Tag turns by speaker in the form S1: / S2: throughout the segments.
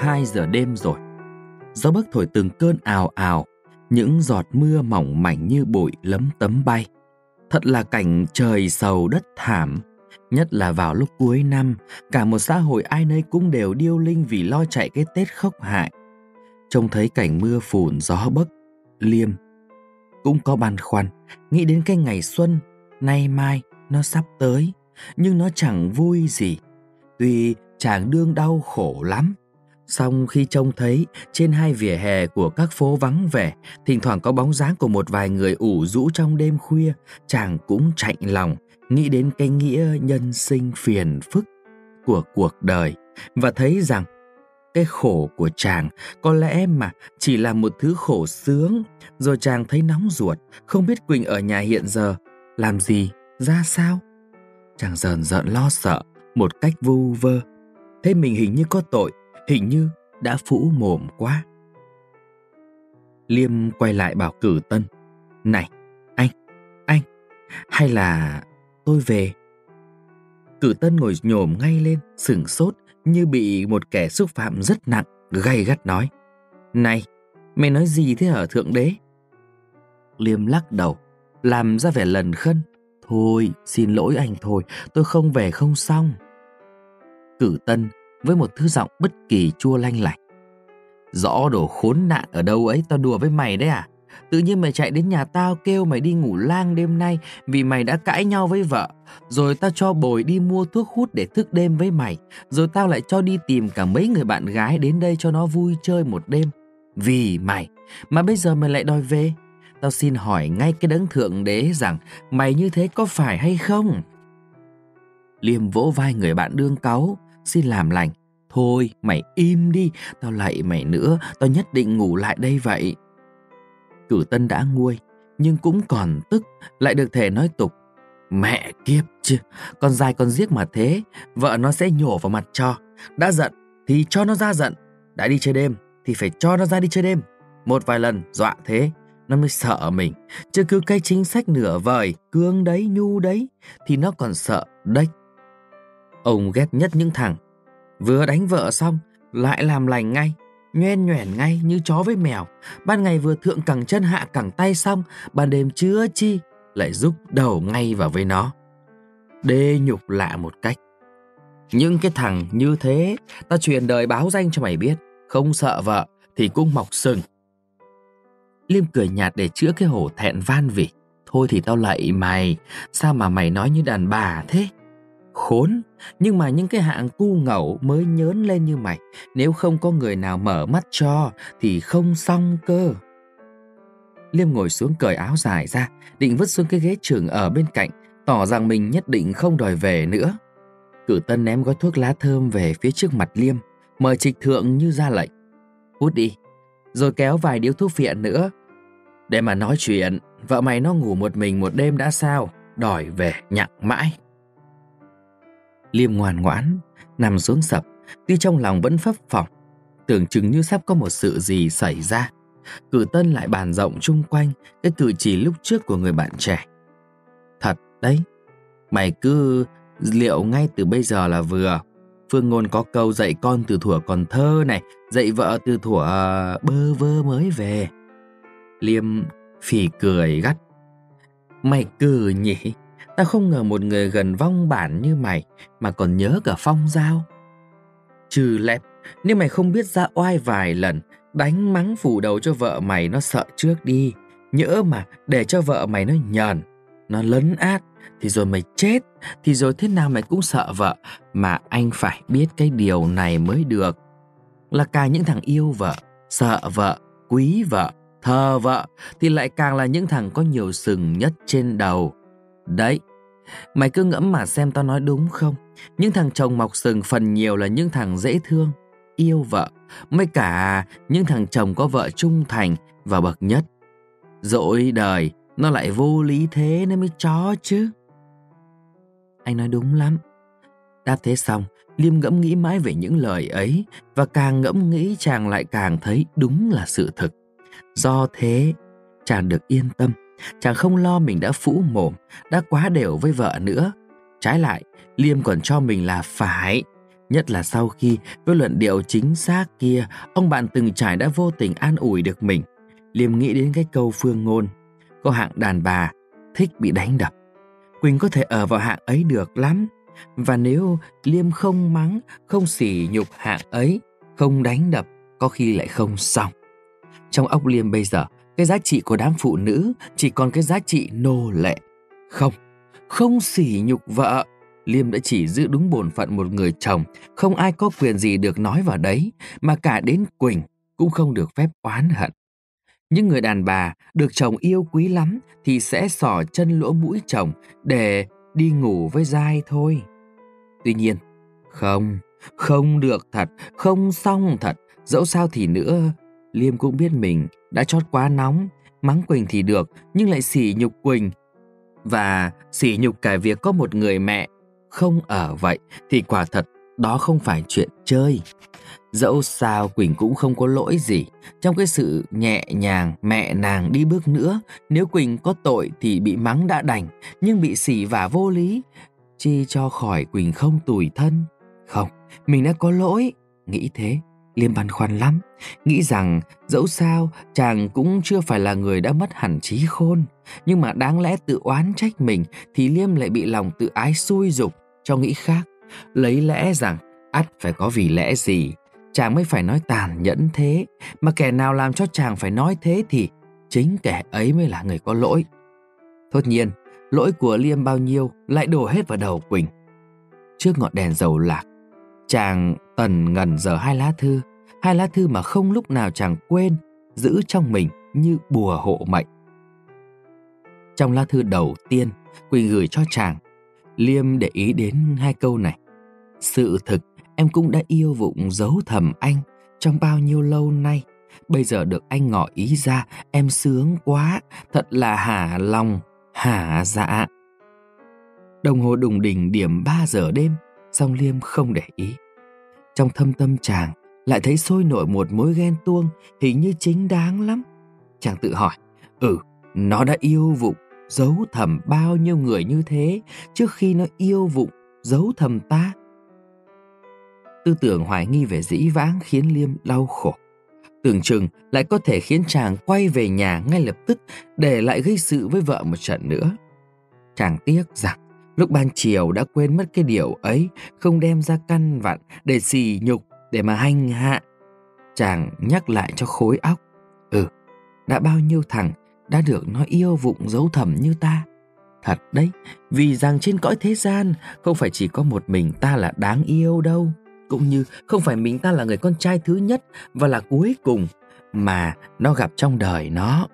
S1: 2 giờ đêm rồi. Gió bấc thổi từng cơn ào ào, những giọt mưa mỏng mảnh như bụi lấm tấm bay. Thật là cảnh trời sầu đất thảm, nhất là vào lúc cuối năm, cả một xã hội ai nấy cũng đều điêu linh vì lo chạy cái Tết khốc hại. Trông thấy cảnh mưa phùn gió bấc, liêm, cũng có băn khoăn, nghĩ đến cái ngày xuân, nay mai nó sắp tới, nhưng nó chẳng vui gì. Tuy chàng đương đau khổ lắm, Xong khi trông thấy trên hai vỉa hè của các phố vắng vẻ, thỉnh thoảng có bóng dáng của một vài người ủ rũ trong đêm khuya, chàng cũng chạnh lòng, nghĩ đến cái nghĩa nhân sinh phiền phức của cuộc đời và thấy rằng cái khổ của chàng có lẽ mà chỉ là một thứ khổ sướng, rồi chàng thấy nóng ruột, không biết Quỳnh ở nhà hiện giờ làm gì, ra sao. Chàng dần dần lo sợ, một cách vu vơ. Thế mình hình như có tội, hình như đã phũ mồm quá. Liêm quay lại bảo cử tân. Này, anh, anh, hay là tôi về? Cử tân ngồi nhổm ngay lên, sửng sốt như bị một kẻ xúc phạm rất nặng, gay gắt nói. Này, mày nói gì thế ở thượng đế? Liêm lắc đầu, làm ra vẻ lần khân. Thôi, xin lỗi anh thôi, tôi không về không xong. Cử tân với một thứ giọng bất kỳ chua lanh lạnh Rõ đồ khốn nạn ở đâu ấy tao đùa với mày đấy à? Tự nhiên mày chạy đến nhà tao kêu mày đi ngủ lang đêm nay vì mày đã cãi nhau với vợ. Rồi tao cho bồi đi mua thuốc hút để thức đêm với mày. Rồi tao lại cho đi tìm cả mấy người bạn gái đến đây cho nó vui chơi một đêm. Vì mày, mà bây giờ mày lại đòi về. Tao xin hỏi ngay cái đấng thượng đế rằng mày như thế có phải hay không? Liêm vỗ vai người bạn đương cáu, xin làm lành. Thôi mày im đi, tao lạy mày nữa, tao nhất định ngủ lại đây vậy. Cử tân đã nguôi, nhưng cũng còn tức, lại được thể nói tục. Mẹ kiếp chứ, con dài con giết mà thế, vợ nó sẽ nhổ vào mặt cho. Đã giận thì cho nó ra giận, đã đi chơi đêm thì phải cho nó ra đi chơi đêm. Một vài lần dọa thế, nó mới sợ mình. Chứ cứ cái chính sách nửa vời, cương đấy, nhu đấy, thì nó còn sợ đấy. Ông ghét nhất những thằng vừa đánh vợ xong lại làm lành ngay, nhoen nhoẻn ngay như chó với mèo. Ban ngày vừa thượng cẳng chân hạ cẳng tay xong, ban đêm chưa chi lại rúc đầu ngay vào với nó. Đê nhục lạ một cách. Những cái thằng như thế, ta truyền đời báo danh cho mày biết, không sợ vợ thì cũng mọc sừng. Liêm cười nhạt để chữa cái hổ thẹn van vỉ. Thôi thì tao lạy mày, sao mà mày nói như đàn bà thế? Khốn, nhưng mà những cái hạng cu ngẩu mới nhớn lên như mày, nếu không có người nào mở mắt cho thì không xong cơ. Liêm ngồi xuống cởi áo dài ra, định vứt xuống cái ghế trường ở bên cạnh, tỏ rằng mình nhất định không đòi về nữa. Cử tân ném gói thuốc lá thơm về phía trước mặt Liêm, mời trịch thượng như ra lệnh. Hút đi, rồi kéo vài điếu thuốc phiện nữa. Để mà nói chuyện, vợ mày nó ngủ một mình một đêm đã sao, đòi về nhặng mãi. Liêm ngoan ngoãn, nằm xuống sập, tuy trong lòng vẫn phấp phỏng, tưởng chừng như sắp có một sự gì xảy ra. Cử tân lại bàn rộng chung quanh cái cử chỉ lúc trước của người bạn trẻ. Thật đấy, mày cứ liệu ngay từ bây giờ là vừa. Phương Ngôn có câu dạy con từ thuở còn thơ này, dạy vợ từ thuở ờ, bơ vơ mới về. Liêm phì cười gắt. Mày cười nhỉ? Tao không ngờ một người gần vong bản như mày mà còn nhớ cả phong giao. Trừ lẹp, nếu mày không biết ra oai vài lần, đánh mắng phủ đầu cho vợ mày nó sợ trước đi. Nhỡ mà để cho vợ mày nó nhờn, nó lấn át, thì rồi mày chết, thì rồi thế nào mày cũng sợ vợ. Mà anh phải biết cái điều này mới được. Là cả những thằng yêu vợ, sợ vợ, quý vợ, thờ vợ, thì lại càng là những thằng có nhiều sừng nhất trên đầu. Đấy, Mày cứ ngẫm mà xem tao nói đúng không? Những thằng chồng mọc sừng phần nhiều là những thằng dễ thương, yêu vợ, mới cả những thằng chồng có vợ trung thành và bậc nhất. dội đời, nó lại vô lý thế nên mới chó chứ. Anh nói đúng lắm. Đáp thế xong, Liêm ngẫm nghĩ mãi về những lời ấy và càng ngẫm nghĩ chàng lại càng thấy đúng là sự thực. Do thế, chàng được yên tâm Chàng không lo mình đã phũ mồm, đã quá đều với vợ nữa. Trái lại, Liêm còn cho mình là phải. Nhất là sau khi với luận điệu chính xác kia, ông bạn từng trải đã vô tình an ủi được mình. Liêm nghĩ đến cái câu phương ngôn. Có hạng đàn bà thích bị đánh đập. Quỳnh có thể ở vào hạng ấy được lắm. Và nếu Liêm không mắng, không sỉ nhục hạng ấy, không đánh đập, có khi lại không xong. Trong óc Liêm bây giờ, cái giá trị của đám phụ nữ chỉ còn cái giá trị nô lệ. Không, không sỉ nhục vợ. Liêm đã chỉ giữ đúng bổn phận một người chồng, không ai có quyền gì được nói vào đấy, mà cả đến Quỳnh cũng không được phép oán hận. Những người đàn bà được chồng yêu quý lắm thì sẽ sỏ chân lỗ mũi chồng để đi ngủ với dai thôi. Tuy nhiên, không, không được thật, không xong thật, dẫu sao thì nữa, Liêm cũng biết mình đã chót quá nóng, mắng Quỳnh thì được, nhưng lại sỉ nhục Quỳnh. Và sỉ nhục cả việc có một người mẹ không ở vậy thì quả thật đó không phải chuyện chơi. Dẫu sao Quỳnh cũng không có lỗi gì Trong cái sự nhẹ nhàng mẹ nàng đi bước nữa Nếu Quỳnh có tội thì bị mắng đã đành Nhưng bị xỉ vả vô lý Chi cho khỏi Quỳnh không tủi thân Không, mình đã có lỗi Nghĩ thế, Liêm băn khoăn lắm, Nghĩ rằng dẫu sao chàng cũng chưa phải là người đã mất hẳn trí khôn, Nhưng mà đáng lẽ tự oán trách mình Thì Liêm lại bị lòng tự ái xui dục cho nghĩ khác. Lấy lẽ rằng ắt phải có vì lẽ gì, chàng mới phải nói tàn nhẫn thế, mà kẻ nào làm cho chàng phải nói thế thì chính kẻ ấy mới là người có lỗi. Tất nhiên, lỗi của liêm bao nhiêu lại đổ hết vào đầu quỳnh. Trước ngọn đèn dầu lạc chàng tần ngần giờ hai lá thư hai lá thư mà không lúc nào chàng quên giữ trong mình như bùa hộ mệnh trong lá thư đầu tiên quỳnh gửi cho chàng liêm để ý đến hai câu này sự thực em cũng đã yêu vụng giấu thầm anh trong bao nhiêu lâu nay. Bây giờ được anh ngỏ ý ra, em sướng quá, thật là hả lòng, hả dạ. Đồng hồ đùng đỉnh điểm 3 giờ đêm, song Liêm không để ý. Trong thâm tâm chàng, lại thấy sôi nổi một mối ghen tuông, hình như chính đáng lắm. Chàng tự hỏi, ừ, nó đã yêu vụng, giấu thầm bao nhiêu người như thế trước khi nó yêu vụng, giấu thầm ta Tư tưởng hoài nghi về dĩ vãng khiến Liêm đau khổ. Tưởng chừng lại có thể khiến chàng quay về nhà ngay lập tức để lại gây sự với vợ một trận nữa. Chàng tiếc rằng lúc ban chiều đã quên mất cái điều ấy, không đem ra căn vặn để xì nhục, để mà hành hạ. Chàng nhắc lại cho khối óc. Ừ, đã bao nhiêu thằng đã được nó yêu vụng giấu thầm như ta. Thật đấy, vì rằng trên cõi thế gian không phải chỉ có một mình ta là đáng yêu đâu cũng như không phải mình ta là người con trai thứ nhất và là cuối cùng mà nó gặp trong đời nó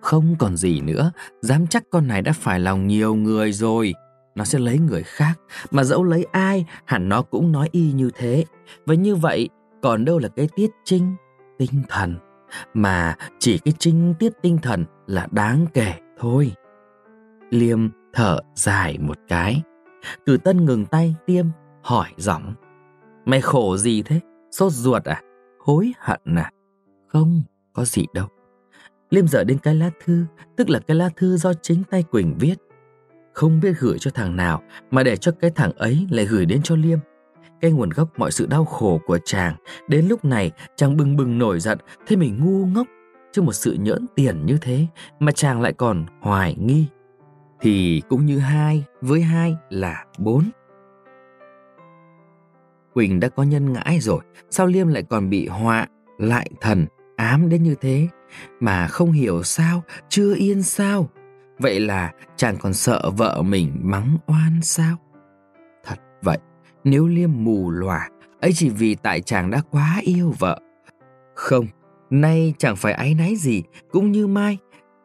S1: không còn gì nữa dám chắc con này đã phải lòng nhiều người rồi nó sẽ lấy người khác mà dẫu lấy ai hẳn nó cũng nói y như thế và như vậy còn đâu là cái tiết trinh tinh thần mà chỉ cái trinh tiết tinh thần là đáng kể thôi liêm thở dài một cái cử tân ngừng tay tiêm hỏi giọng Mày khổ gì thế? Sốt ruột à? Hối hận à? Không, có gì đâu. Liêm dở đến cái lá thư, tức là cái lá thư do chính tay Quỳnh viết. Không biết gửi cho thằng nào mà để cho cái thằng ấy lại gửi đến cho Liêm. Cái nguồn gốc mọi sự đau khổ của chàng, đến lúc này chàng bừng bừng nổi giận, thế mình ngu ngốc trước một sự nhỡn tiền như thế mà chàng lại còn hoài nghi. Thì cũng như hai với hai là bốn. Quỳnh đã có nhân ngãi rồi, sao Liêm lại còn bị họa, lại thần, ám đến như thế? Mà không hiểu sao, chưa yên sao? Vậy là chàng còn sợ vợ mình mắng oan sao? Thật vậy, nếu Liêm mù lòa, ấy chỉ vì tại chàng đã quá yêu vợ. Không, nay chẳng phải áy náy gì, cũng như mai,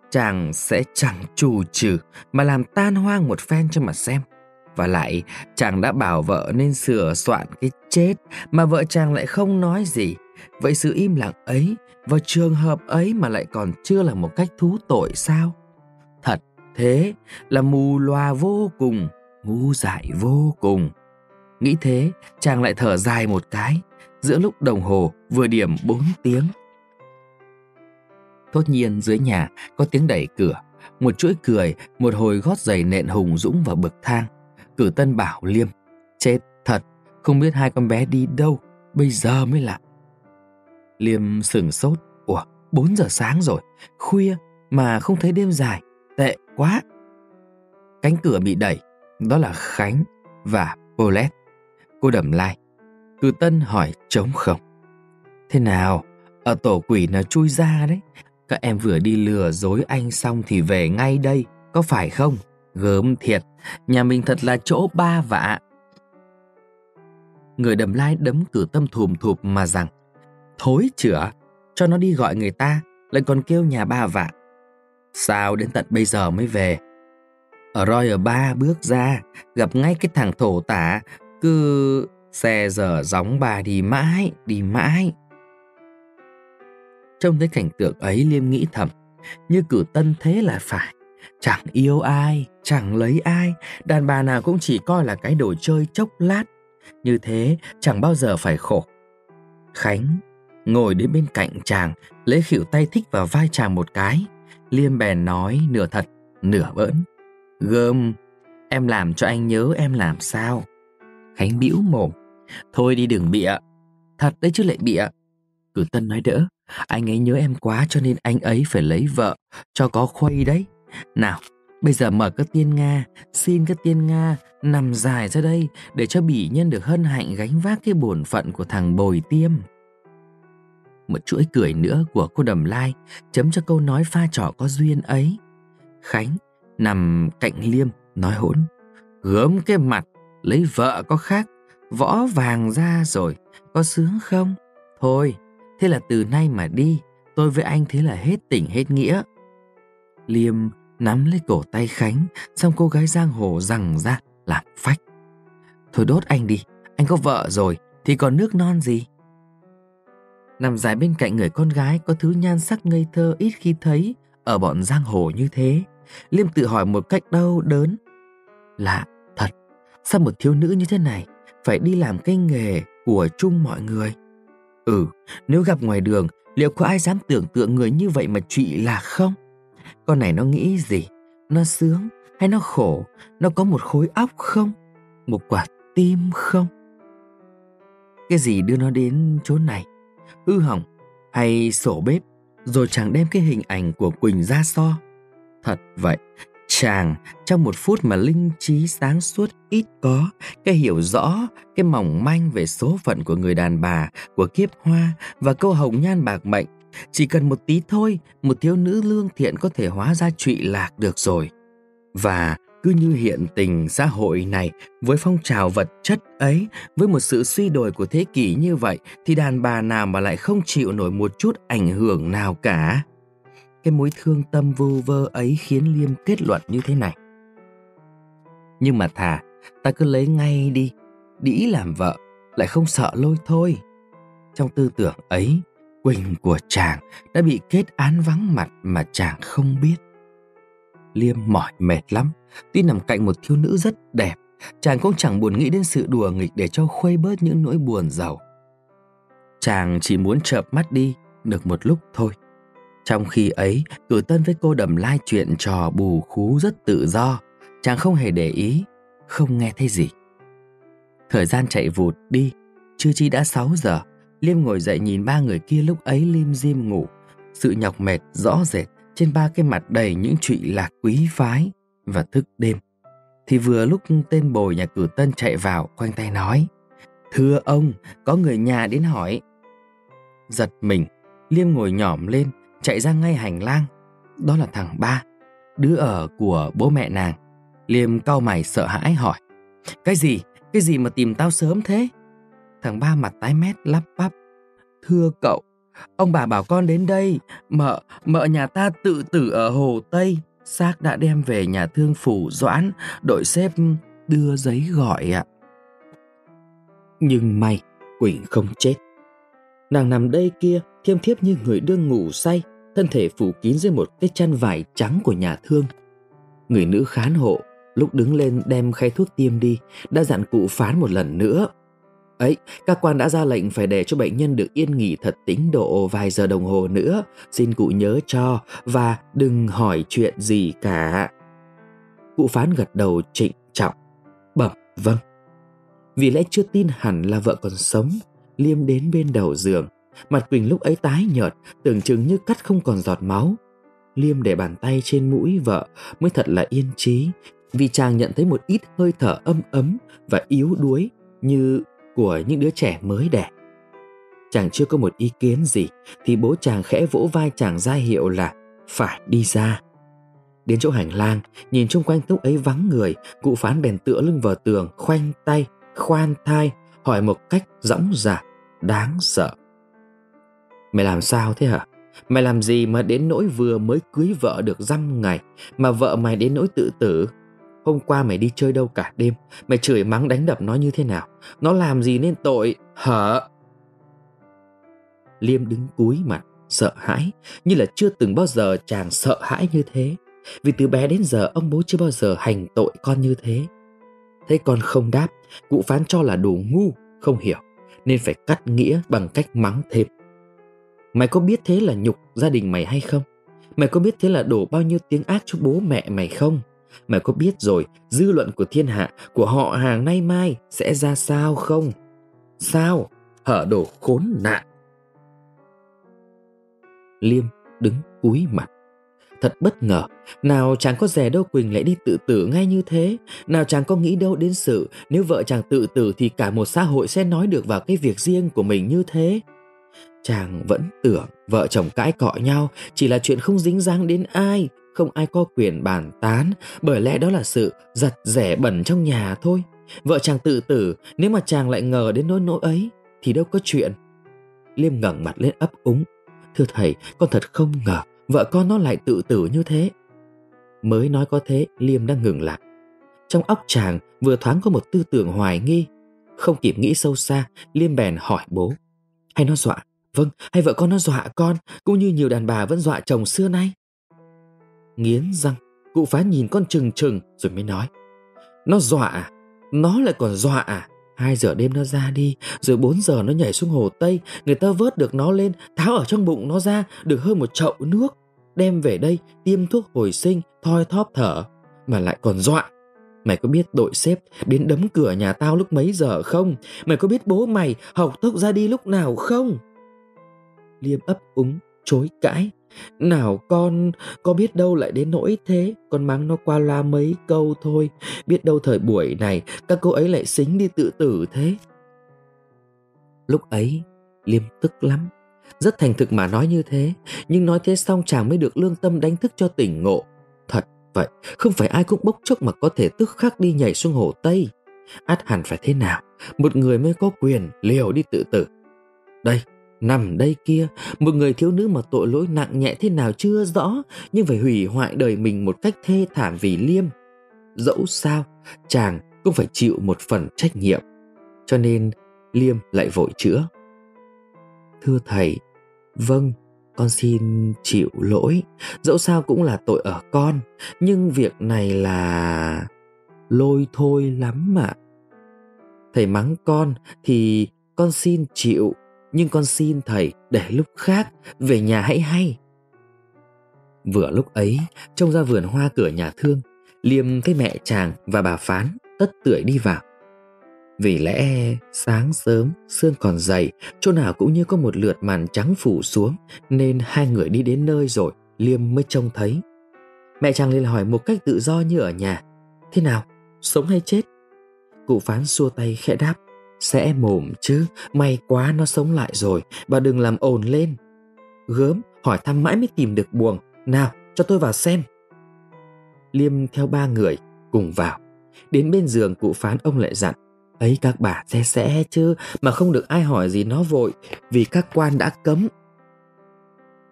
S1: chàng sẽ chẳng trù trừ mà làm tan hoang một phen cho mà xem. Và lại chàng đã bảo vợ nên sửa soạn cái chết mà vợ chàng lại không nói gì. Vậy sự im lặng ấy và trường hợp ấy mà lại còn chưa là một cách thú tội sao? Thế là mù loà vô cùng, ngu dại vô cùng. Nghĩ thế, chàng lại thở dài một cái, giữa lúc đồng hồ vừa điểm bốn tiếng. Thốt nhiên dưới nhà có tiếng đẩy cửa, một chuỗi cười, một hồi gót giày nện hùng dũng vào bậc thang. Cử tân bảo liêm, chết thật, Không biết hai con bé đi đâu Bây giờ mới lạ Liêm sừng sốt Ủa 4 giờ sáng rồi Khuya mà không thấy đêm dài quá. Cánh cửa bị đẩy, Đó là Khánh và Paulette. Cô đầm lai Cử Tân hỏi, trống không? Thế nào? Ở tổ quỷ nó chui ra đấy. Các em vừa đi lừa dối anh xong Thì về ngay đây, Có phải không? Gớm thiệt, Nhà mình thật là chỗ ba vạ. Người đầm lai đấm cử tâm thùm thụp mà rằng, Thối chữa Cho nó đi gọi người ta, Lại còn kêu nhà ba vạ. Sao đến tận bây giờ mới về? Ở Royal Ba bước ra Gặp ngay cái thằng thổ tả Cứ xe dở gióng bà đi mãi Đi mãi. Trông thấy cảnh tượng ấy Liêm nghĩ thầm Như cử tân thế là phải. Chẳng yêu ai, chẳng lấy ai Đàn bà nào cũng chỉ coi là cái đồ chơi chốc lát. Như thế chẳng bao giờ phải khổ. Khánh ngồi đến bên cạnh chàng Lấy khỉu tay thích vào vai chàng một cái. Liêm bèn nói nửa thật, nửa bỡn. Gơm, em làm cho anh nhớ em làm sao? Khánh bĩu mồm Thôi đi đừng bịa. Thật đấy chứ lại bịa. Cử Tân nói đỡ Anh ấy nhớ em quá cho nên anh ấy phải lấy vợ Cho có khuây đấy. Nào, bây giờ mở các tiên Nga, xin các tiên Nga nằm dài ra đây để cho bỉ nhân được hân hạnh gánh vác cái bổn phận của thằng bồi tiêm. Một chuỗi cười nữa của cô Đầm Lai chấm cho câu nói pha trò có duyên ấy. Khánh nằm cạnh Liêm nói hỗn. Gớm cái mặt, lấy vợ có khác, võ vàng ra rồi, có sướng không? Thôi, thế là từ nay mà đi, tôi với anh thế là hết tình hết nghĩa. Liêm nắm lấy cổ tay Khánh, xong cô gái giang hồ rằng ra làm phách. Thôi đốt anh đi, anh có vợ rồi, thì còn nước non gì? Nằm dài bên cạnh người con gái có thứ nhan sắc ngây thơ ít khi thấy ở bọn giang hồ như thế. Liêm tự hỏi một cách đau đớn. Lạ, thật, sao một thiếu nữ như thế này phải đi làm cái nghề của chung mọi người? Ừ, nếu gặp ngoài đường, liệu có ai dám tưởng tượng người như vậy mà chị là không? Con này nó nghĩ gì? Nó sướng hay nó khổ? Nó có một khối óc không? Một quả tim không? Cái gì đưa nó đến chỗ này? Hư hỏng hay sổ bếp? Rồi chàng đem cái hình ảnh của Quỳnh ra so. Thật vậy, chàng trong một phút mà linh trí sáng suốt ít có cái hiểu rõ cái mỏng manh về số phận của người đàn bà của kiếp hoa và câu hồng nhan bạc mệnh chỉ cần một tí thôi, một thiếu nữ lương thiện có thể hóa ra trụy lạc được rồi. Và cứ như hiện tình xã hội này với phong trào vật chất ấy, với một sự suy đồi của thế kỷ như vậy thì đàn bà nào mà lại không chịu nổi một chút ảnh hưởng nào cả. Cái mối thương tâm vô vơ ấy khiến Liêm kết luận như thế này. Nhưng mà thà, ta cứ lấy ngay đi, đĩ làm vợ, lại không sợ lôi thôi. Trong tư tưởng ấy, Quỳnh của chàng đã bị kết án vắng mặt mà chàng không biết. Liêm mỏi mệt lắm, tuy nằm cạnh một thiếu nữ rất đẹp, chàng cũng chẳng buồn nghĩ đến sự đùa nghịch để cho khuây bớt những nỗi buồn giàu. Chàng chỉ muốn chợp mắt đi được một lúc thôi. Trong khi ấy, cử tân với cô đầm lai chuyện trò bù khú rất tự do, chàng không hề để ý, không nghe thấy gì. Thời gian chạy vụt đi, chưa chi đã 6 giờ, Liêm ngồi dậy nhìn ba người kia lúc ấy lim dim ngủ. Sự nhọc mệt rõ rệt trên ba cái mặt đầy những trụy lạc quý phái và thức đêm. Thì vừa lúc tên bồi nhà cử tân chạy vào khoanh tay nói Thưa ông, có người nhà đến hỏi. Giật mình, Liêm ngồi nhỏm lên, chạy ra ngay hành lang. Đó là thằng ba, đứa ở của bố mẹ nàng. Liêm cau mày sợ hãi hỏi Cái gì? Cái gì mà tìm tao sớm thế? Thằng ba mặt tái mét lắp bắp. Thưa cậu, ông bà bảo con đến đây. Mợ, mợ nhà ta tự tử ở Hồ Tây. Xác đã đem về nhà thương phủ Doãn, đội xếp đưa giấy gọi ạ. Nhưng may, quỷ không chết. Nàng nằm đây kia, thiêm thiếp như người đương ngủ say, thân thể phủ kín dưới một cái chăn vải trắng của nhà thương. Người nữ khán hộ, lúc đứng lên đem khay thuốc tiêm đi, đã dặn cụ phán một lần nữa ấy, các quan đã ra lệnh phải để cho bệnh nhân được yên nghỉ thật tính độ vài giờ đồng hồ nữa. Xin cụ nhớ cho và đừng hỏi chuyện gì cả. Cụ phán gật đầu trịnh trọng. Bẩm vâng. Vì lẽ chưa tin hẳn là vợ còn sống Liêm đến bên đầu giường Mặt Quỳnh lúc ấy tái nhợt Tưởng chừng như cắt không còn giọt máu Liêm để bàn tay trên mũi vợ Mới thật là yên trí Vì chàng nhận thấy một ít hơi thở âm ấm Và yếu đuối Như của những đứa trẻ mới đẻ. Chàng chưa có một ý kiến gì Thì bố chàng khẽ vỗ vai chàng ra hiệu là Phải đi ra. Đến chỗ hành lang Nhìn chung quanh lúc ấy vắng người Cụ phán bèn tựa lưng vào tường Khoanh tay, khoan thai Hỏi một cách dõng dạc, đáng sợ. Mày làm sao thế hả? Mày làm gì mà đến nỗi vừa mới cưới vợ được dăm ngày Mà vợ mày đến nỗi tự tử? Hôm qua mày đi chơi đâu cả đêm? Mày chửi mắng đánh đập nó như thế nào? Nó làm gì nên tội? Hả? Liêm đứng cúi mặt, Sợ hãi, Như là chưa từng bao giờ chàng sợ hãi như thế. Vì từ bé đến giờ, ông bố chưa bao giờ hành tội con như thế. Thấy con không đáp, Cụ phán cho là đủ ngu, Không hiểu, Nên phải cắt nghĩa bằng cách mắng thêm. Mày có biết thế là nhục gia đình mày hay không? Mày có biết thế là đổ bao nhiêu tiếng ác cho bố mẹ mày không? Mày có biết rồi dư luận của thiên hạ của họ hàng nay mai sẽ ra sao không? Sao? Hở đồ khốn nạn. Liêm đứng cúi mặt. Thật bất ngờ, nào chàng có rẻ đâu Quỳnh lại đi tự tử ngay như thế, nào chàng có nghĩ đâu đến sự nếu vợ chàng tự tử thì cả một xã hội sẽ nói được vào cái việc riêng của mình như thế. Chàng vẫn tưởng vợ chồng cãi cọ nhau chỉ là chuyện không dính dáng đến ai, không ai có quyền bàn tán, bởi lẽ đó là sự giặt rẻ bẩn trong nhà thôi. Vợ chàng tự tử, nếu mà chàng lại ngờ đến nỗi nỗi ấy, thì đâu có chuyện. Liêm ngẩng mặt lên ấp úng. Thưa thầy, con thật không ngờ vợ con nó lại tự tử như thế. Mới nói có thế, Liêm đã ngừng lại. Trong óc chàng vừa thoáng có một tư tưởng hoài nghi. Không kịp nghĩ sâu xa, Liêm bèn hỏi bố. Hay nó dọa? Vâng, hay vợ con nó dọa con, cũng như nhiều đàn bà vẫn dọa chồng xưa nay. Nghiến răng, cụ phá nhìn con trừng trừng rồi mới nói. Nó dọa à? Nó lại còn dọa à? Hai giờ đêm nó ra đi, rồi bốn giờ nó nhảy xuống hồ Tây, người ta vớt được nó lên, tháo ở trong bụng nó ra, được hơn một chậu nước, đem về đây, tiêm thuốc hồi sinh, thoi thóp thở, mà lại còn dọa. Mày có biết đội xếp đến đấm cửa nhà tao lúc mấy giờ không? Mày có biết bố mày học tốc ra đi lúc nào không? Liêm ấp úng, chối cãi. Nào con, có biết đâu lại đến nỗi thế, con mắng nó qua loa mấy câu thôi, biết đâu thời buổi này các cô ấy lại xính đi tự tử thế. Lúc ấy, Liêm tức lắm, rất thành thực mà nói như thế, nhưng nói thế xong chàng mới được lương tâm đánh thức cho tỉnh ngộ. Thật vậy, không phải ai cũng bốc chốc mà có thể tức khắc đi nhảy xuống hồ Tây. Át hẳn phải thế nào, một người mới có quyền liều đi tự tử. Đây, Nằm đây kia, một người thiếu nữ mà tội lỗi nặng nhẹ thế nào chưa rõ, nhưng phải hủy hoại đời mình một cách thê thảm vì liêm. Dẫu sao, chàng cũng phải chịu một phần trách nhiệm. Cho nên, liêm lại vội chữa. Thưa thầy, vâng, con xin chịu lỗi, dẫu sao cũng là tội ở con, nhưng việc này là lôi thôi lắm mà. Thầy mắng con thì con xin chịu nhưng con xin thầy để lúc khác về nhà hãy hay. Vừa lúc ấy, trông ra vườn hoa cửa nhà thương, Liêm thấy mẹ chàng và bà Phán tất tưởi đi vào. Vì lẽ sáng sớm, sương còn dày, chỗ nào cũng như có một lượt màn trắng phủ xuống, nên hai người đi đến nơi rồi, Liêm mới trông thấy. Mẹ chàng liền hỏi một cách tự do như ở nhà, thế nào, sống hay chết? Cụ Phán xua tay khẽ đáp, sẽ mồm chứ, may quá nó sống lại rồi, bà đừng làm ồn lên. Gớm, hỏi thăm mãi mới tìm được buồng. Nào, cho tôi vào xem. Liêm theo ba người, cùng vào. Đến bên giường cụ phán ông lại dặn. Ấy các bà xe sẽ chứ, mà không được ai hỏi gì nó vội, vì các quan đã cấm.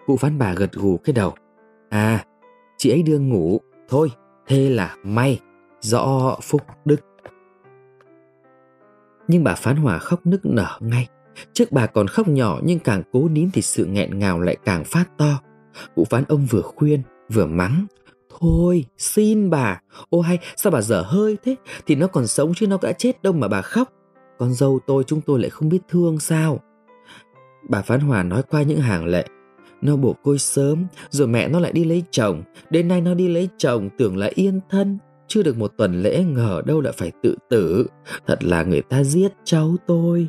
S1: Cụ phán bà gật gù cái đầu. À, chị ấy đưa ngủ, thôi, thế là may, rõ phúc đức. Nhưng bà Phán Hòa khóc nức nở ngay. Trước bà còn khóc nhỏ nhưng càng cố nín thì sự nghẹn ngào lại càng phát to. Cụ Phán ông vừa khuyên, vừa mắng. Thôi, xin bà. Ô hay, sao bà dở hơi thế? Thì nó còn sống chứ nó đã chết đâu mà bà khóc. Con dâu tôi chúng tôi lại không biết thương sao. Bà Phán Hòa nói qua những hàng lệ. Nó bổ côi sớm, rồi mẹ nó lại đi lấy chồng. Đến nay nó đi lấy chồng tưởng là yên thân chưa được một tuần lễ ngờ đâu lại phải tự tử. Thật là người ta giết cháu tôi.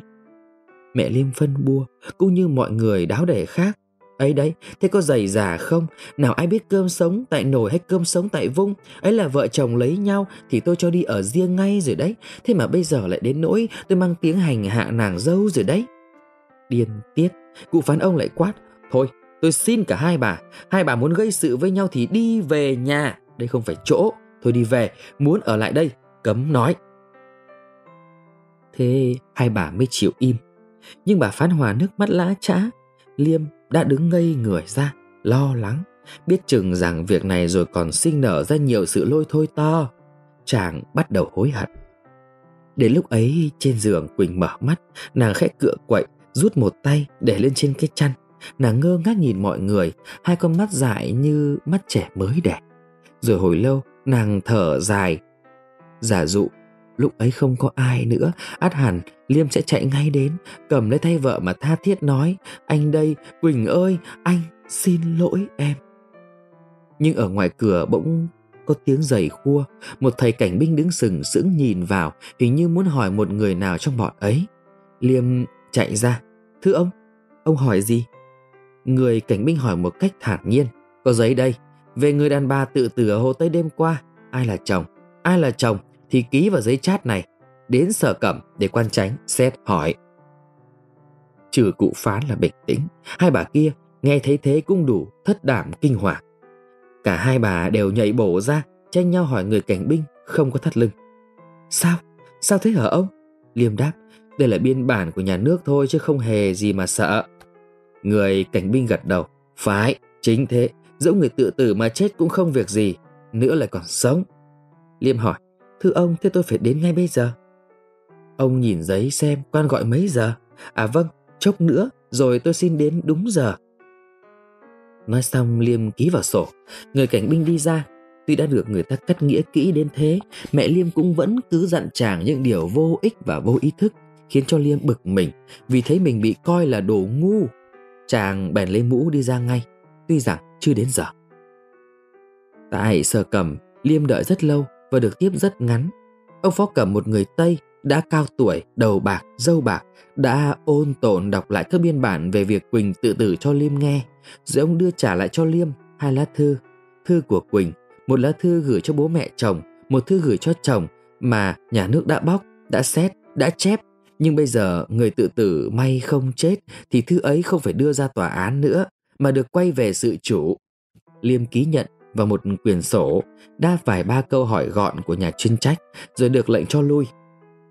S1: Mẹ Liêm phân bua, cũng như mọi người đáo đẻ khác. Ấy đấy, thế có dày giả không? Nào ai biết cơm sống tại nồi hay cơm sống tại vung? Ấy là vợ chồng lấy nhau thì tôi cho đi ở riêng ngay rồi đấy. Thế mà bây giờ lại đến nỗi tôi mang tiếng hành hạ nàng dâu rồi đấy. Điên tiết, cụ phán ông lại quát. Thôi, tôi xin cả hai bà. Hai bà muốn gây sự với nhau thì đi về nhà. Đây không phải chỗ. Thôi đi về, muốn ở lại đây, cấm nói. Thế hai bà mới chịu im. Nhưng bà phán hòa nước mắt lã chã, Liêm đã đứng ngây người ra, lo lắng, biết chừng rằng việc này rồi còn sinh nở ra nhiều sự lôi thôi to. Chàng bắt đầu hối hận. Đến lúc ấy trên giường Quỳnh mở mắt, nàng khẽ cựa quậy, rút một tay để lên trên cái chăn. Nàng ngơ ngác nhìn mọi người, hai con mắt dại như mắt trẻ mới đẻ. Rồi hồi lâu, nàng thở dài. Giả dụ, lúc ấy không có ai nữa, át hẳn Liêm sẽ chạy ngay đến, cầm lấy tay vợ mà tha thiết nói, anh đây, Quỳnh ơi, anh xin lỗi em. Nhưng ở ngoài cửa bỗng có tiếng giày khua, một thầy cảnh binh đứng sừng sững nhìn vào, hình như muốn hỏi một người nào trong bọn ấy. Liêm chạy ra, thưa ông, ông hỏi gì? Người cảnh binh hỏi một cách thản nhiên, có giấy đây, về người đàn bà tự tử ở Hồ Tây đêm qua, ai là chồng, ai là chồng thì ký vào giấy chat này, đến sở cẩm để quan tránh xét hỏi. Trừ cụ phán là bình tĩnh, hai bà kia nghe thấy thế cũng đủ thất đảm kinh hoàng. Cả hai bà đều nhảy bổ ra, tranh nhau hỏi người cảnh binh không có thắt lưng. Sao? Sao thế hả ông? Liêm đáp, đây là biên bản của nhà nước thôi chứ không hề gì mà sợ. Người cảnh binh gật đầu, phải, chính thế, dẫu người tự tử mà chết cũng không việc gì, nữa lại còn sống. Liêm hỏi, thưa ông thế tôi phải đến ngay bây giờ? Ông nhìn giấy xem quan gọi mấy giờ. À vâng, chốc nữa rồi tôi xin đến đúng giờ. Nói xong Liêm ký vào sổ. Người cảnh binh đi ra. Tuy đã được người ta cắt nghĩa kỹ đến thế, mẹ Liêm cũng vẫn cứ dặn chàng những điều vô ích và vô ý thức, khiến cho Liêm bực mình vì thấy mình bị coi là đồ ngu. Chàng bèn lấy mũ đi ra ngay, tuy rằng chưa đến giờ. Tại sở cầm, Liêm đợi rất lâu và được tiếp rất ngắn. Ông phó cầm một người Tây đã cao tuổi, đầu bạc, dâu bạc, đã ôn tồn đọc lại các biên bản về việc Quỳnh tự tử cho Liêm nghe, rồi ông đưa trả lại cho Liêm hai lá thư. Thư của Quỳnh, một lá thư gửi cho bố mẹ chồng, một thư gửi cho chồng mà nhà nước đã bóc, đã xét, đã chép. Nhưng bây giờ người tự tử may không chết thì thư ấy không phải đưa ra tòa án nữa mà được quay về sự chủ. Liêm ký nhận vào một quyển sổ, đa vài ba câu hỏi gọn của nhà chuyên trách rồi được lệnh cho lui.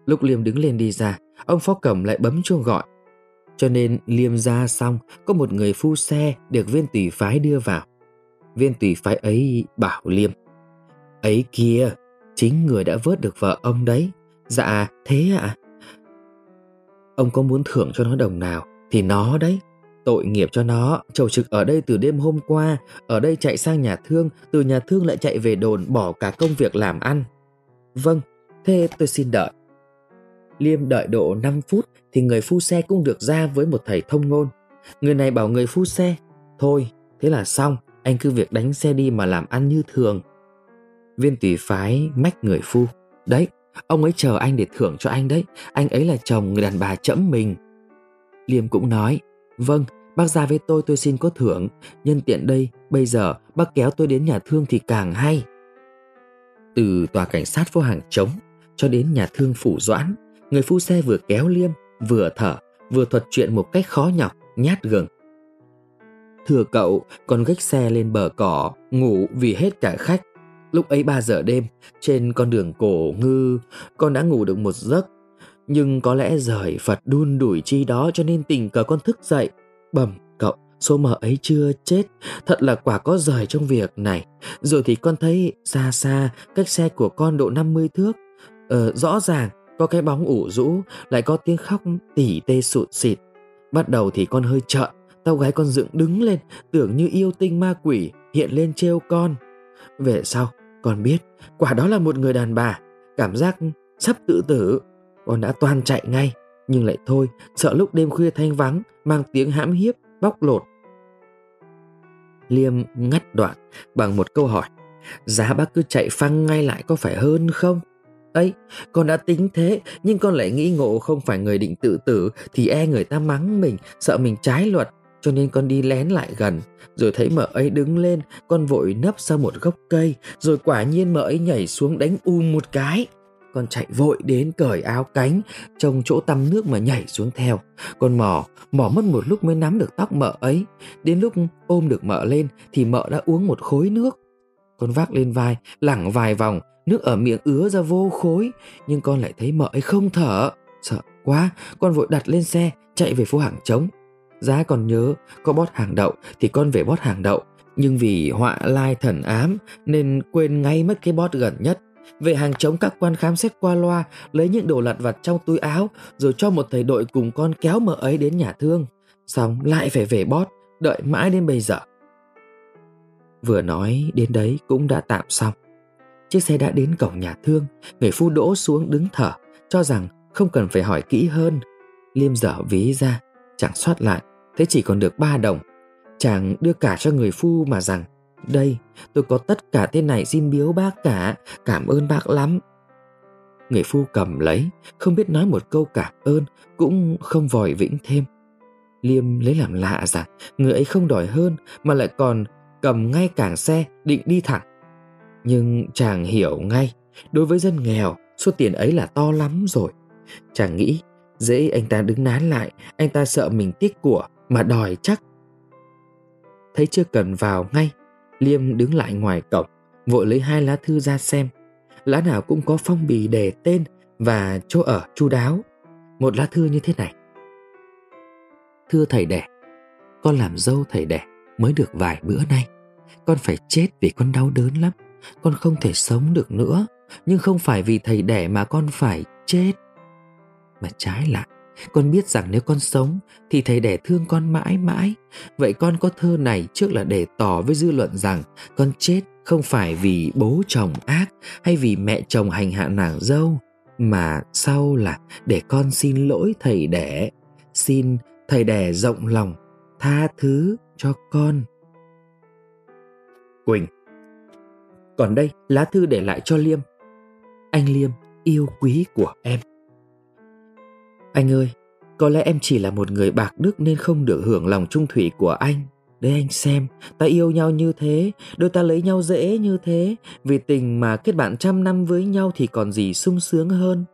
S1: Lúc Liêm đứng lên đi ra, ông phó cẩm lại bấm chuông gọi. Cho nên Liêm ra xong, có một người phu xe được viên tùy phái đưa vào. Viên tùy phái ấy bảo Liêm. Ấy kia, chính người đã vớt được vợ ông đấy. Dạ, thế ạ. À? Ông có muốn thưởng cho nó đồng nào thì nó đấy. Tội nghiệp cho nó, chầu trực ở đây từ đêm hôm qua, ở đây chạy sang nhà thương, từ nhà thương lại chạy về đồn bỏ cả công việc làm ăn. Vâng, thế tôi xin đợi. Liêm đợi độ 5 phút thì người phu xe cũng được ra với một thầy thông ngôn. Người này bảo người phu xe, thôi, thế là xong, anh cứ việc đánh xe đi mà làm ăn như thường. Viên tùy phái mách người phu, đấy, ông ấy chờ anh để thưởng cho anh đấy, anh ấy là chồng người đàn bà chẫm mình. Liêm cũng nói, vâng, bác ra với tôi tôi xin có thưởng, nhân tiện đây, bây giờ bác kéo tôi đến nhà thương thì càng hay. Từ tòa cảnh sát phố hàng trống cho đến nhà thương phủ doãn, Người phu xe vừa kéo liêm, vừa thở, vừa thuật chuyện một cách khó nhọc, nhát gừng. Thưa cậu, con gách xe lên bờ cỏ, ngủ vì hết cả khách. Lúc ấy 3 giờ đêm, trên con đường cổ ngư, con đã ngủ được một giấc. Nhưng có lẽ rời Phật đun đuổi chi đó cho nên tình cờ con thức dậy. Bẩm cậu, số mờ ấy chưa chết, thật là quả có rời trong việc này. Rồi thì con thấy xa xa, cách xe của con độ 50 thước. Ờ, rõ ràng có cái bóng ủ rũ, lại có tiếng khóc tỉ tê sụt xịt. Bắt đầu thì con hơi trợn, tao gái con dựng đứng lên, tưởng như yêu tinh ma quỷ hiện lên trêu con. Về sau, con biết, quả đó là một người đàn bà, cảm giác sắp tự tử. Con đã toàn chạy ngay, nhưng lại thôi, sợ lúc đêm khuya thanh vắng, mang tiếng hãm hiếp, bóc lột. Liêm ngắt đoạn bằng một câu hỏi. Giá bác cứ chạy phăng ngay lại có phải hơn không? ấy con đã tính thế nhưng con lại nghĩ ngộ không phải người định tự tử thì e người ta mắng mình sợ mình trái luật cho nên con đi lén lại gần rồi thấy mợ ấy đứng lên con vội nấp sau một gốc cây rồi quả nhiên mợ ấy nhảy xuống đánh um một cái con chạy vội đến cởi áo cánh, trông chỗ tăm nước mà nhảy xuống theo. Con mò mò mất một lúc mới nắm được tóc mợ ấy. Đến lúc ôm được mợ lên thì mợ đã uống một khối nước. Con vác lên vai, lẳng vài vòng, nước ở miệng ứa ra vô khối. Nhưng con lại thấy mợ ấy không thở. Sợ quá, con vội đặt lên xe, chạy về phố hàng trống. Giá còn nhớ, có bót hàng đậu thì con về bót hàng đậu. Nhưng vì họa lai thần ám nên quên ngay mất cái bót gần nhất về hàng chống các quan khám xét qua loa lấy những đồ lặt vặt trong túi áo rồi cho một thầy đội cùng con kéo mợ ấy đến nhà thương xong lại phải về bót đợi mãi đến bây giờ vừa nói đến đấy cũng đã tạm xong Chiếc xe đã đến cổng nhà thương, người phu đỗ xuống đứng thở, cho rằng không cần phải hỏi kỹ hơn. Liêm dở ví ra, chẳng soát lại, thế chỉ còn được ba đồng. Chàng đưa cả cho người phu mà rằng, đây, tôi có tất cả thế này xin biếu bác cả, cảm ơn bác lắm. Người phu cầm lấy, không biết nói một câu cảm ơn, cũng không vòi vĩnh thêm. Liêm lấy làm lạ rằng người ấy không đòi hơn mà lại còn cầm ngay cảng xe định đi thẳng. Nhưng chàng hiểu ngay, đối với dân nghèo, số tiền ấy là to lắm rồi. Chàng nghĩ, dễ anh ta đứng nán lại, anh ta sợ mình tiếc của mà đòi chắc. Thấy chưa cần vào ngay, Liêm đứng lại ngoài cổng, vội lấy hai lá thư ra xem. Lá nào cũng có phong bì đề tên và chỗ ở chu đáo. Một lá thư như thế này. Thưa thầy đẻ, con làm dâu thầy đẻ mới được vài bữa nay. Con phải chết vì con đau đớn lắm con không thể sống được nữa nhưng không phải vì thầy đẻ mà con phải chết mà trái lại con biết rằng nếu con sống thì thầy đẻ thương con mãi mãi vậy con có thơ này trước là để tỏ với dư luận rằng con chết không phải vì bố chồng ác hay vì mẹ chồng hành hạ nàng dâu, mà sau là để con xin lỗi thầy đẻ xin thầy đẻ rộng lòng, tha thứ cho con quỳnh, còn đây, lá thư để lại cho Liêm. Anh Liêm yêu quý của em. Anh ơi, có lẽ em chỉ là một người bạc đức nên không được hưởng lòng trung thủy của anh. Để anh xem, ta yêu nhau như thế, đôi ta lấy nhau dễ như thế, vì tình mà kết bạn trăm năm với nhau thì còn gì sung sướng hơn.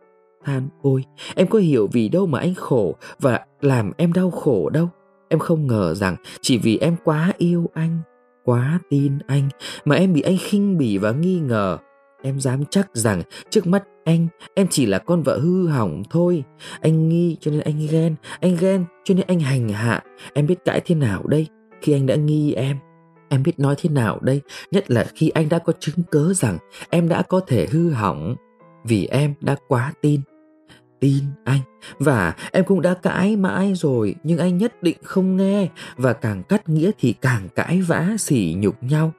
S1: Than ôi, em có hiểu vì đâu mà anh khổ và làm em đau khổ đâu. Em không ngờ rằng chỉ vì em quá yêu anh quá tin anh mà em bị anh khinh bỉ và nghi ngờ em dám chắc rằng trước mắt anh, em chỉ là con vợ hư hỏng thôi. Anh nghi, cho nên anh ghen anh ghen, cho nên anh hành hạ. Em biết cãi thế nào đây? Khi anh đã nghi em em biết nói thế nào đây? Nhất là khi anh đã có chứng cớ rằng em đã có thể hư hỏng. Vì em đã quá tin tin anh. Và em cũng đã cãi mãi rồi, nhưng anh nhất định không nghe. Và càng cắt nghĩa thì càng cãi vã sỉ nhục nhau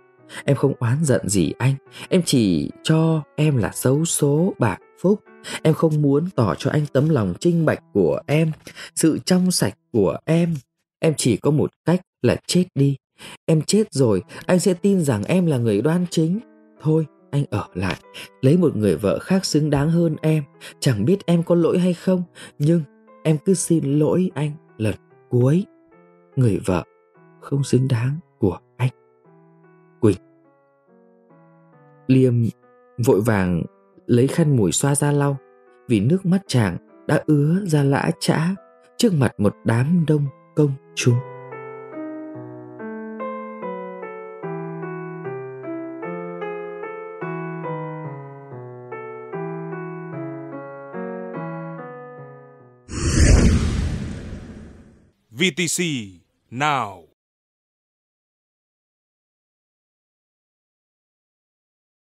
S1: em không oán giận gì anh. Em chỉ cho em là xấu số bạc phúc. Em không muốn tỏ cho anh tấm lòng trinh bạch của em, sự trong sạch của em. Em chỉ có một cách là chết đi. Em chết rồi, anh sẽ tin rằng em là người đoan chính. Thôi, anh ở lại, lấy một người vợ khác xứng đáng hơn em. Chẳng biết em có lỗi hay không, nhưng em cứ xin lỗi anh lần cuối. Người vợ không xứng đáng của anh liêm vội vàng lấy khăn mùi xoa ra lau, vì nước mắt chàng đã ứa ra lã chã trước mặt một đám đông công chúng
S2: VTC now.